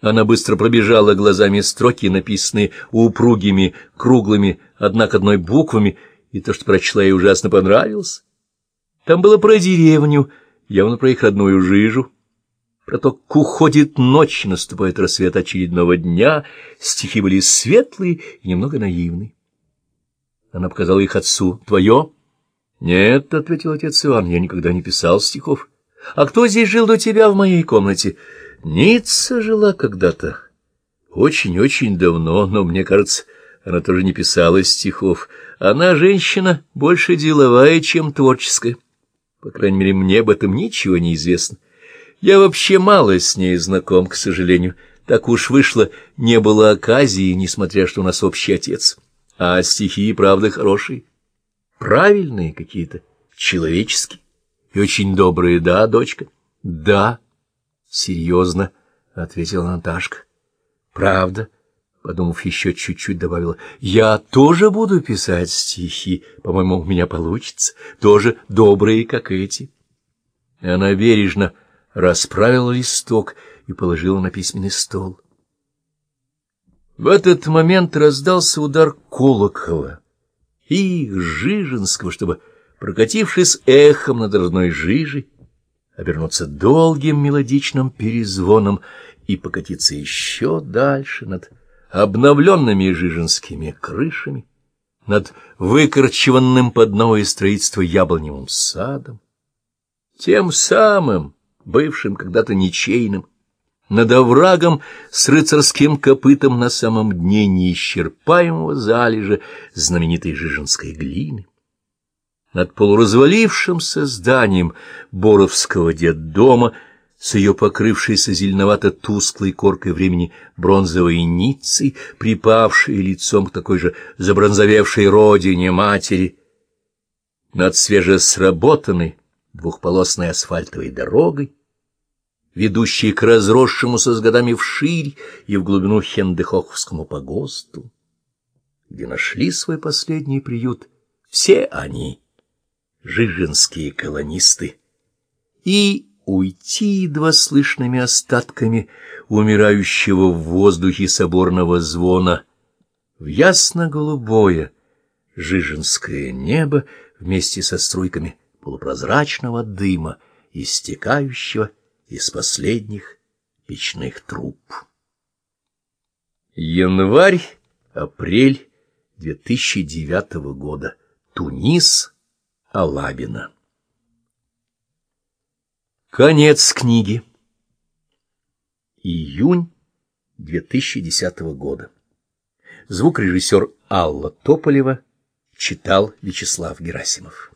Она быстро пробежала глазами строки, написанные упругими, круглыми, одна к одной буквами, и то, что прочла, ей ужасно понравилось. Там было про деревню, явно про их родную жижу, про то, как уходит ночь, наступает рассвет очередного дня, стихи были светлые и немного наивные. Она показала их отцу. «Твое?» «Нет», — ответил отец Иван, — «я никогда не писал стихов». «А кто здесь жил до тебя в моей комнате?» Ницца жила когда-то. Очень-очень давно, но, мне кажется, она тоже не писала стихов. Она женщина больше деловая, чем творческая. По крайней мере, мне об этом ничего не известно. Я вообще мало с ней знаком, к сожалению. Так уж вышло, не было оказии, несмотря что у нас общий отец. А стихи, правда, хорошие. Правильные какие-то, человеческие. И очень добрые, да, дочка? Да. — Серьезно, — ответила Наташка. — Правда, — подумав еще чуть-чуть, добавила, — я тоже буду писать стихи, по-моему, у меня получится, тоже добрые, как эти. Она бережно расправила листок и положила на письменный стол. В этот момент раздался удар колокола, и Жижинского, чтобы, прокатившись эхом над родной Жижей, обернуться долгим мелодичным перезвоном и покатиться еще дальше над обновленными жиженскими крышами, над выкорчеванным под новое строительство яблоневым садом, тем самым, бывшим когда-то ничейным, над оврагом с рыцарским копытом на самом дне неисчерпаемого залежа знаменитой жиженской глины над полуразвалившимся зданием Боровского детдома с ее покрывшейся зеленовато-тусклой коркой времени бронзовой ницей, припавшей лицом к такой же забронзовевшей родине матери, над свежесработанной двухполосной асфальтовой дорогой, ведущей к разросшемуся с годами вширь и в глубину Хендехоховскому погосту, где нашли свой последний приют все они — жиженские колонисты, и уйти едва слышными остатками умирающего в воздухе соборного звона в ясно-голубое жиженское небо вместе со струйками полупрозрачного дыма, истекающего из последних печных труб. Январь-апрель 2009 года. Тунис, Алабина. Конец книги. Июнь 2010 года. Звукорежиссер Алла Тополева читал Вячеслав Герасимов.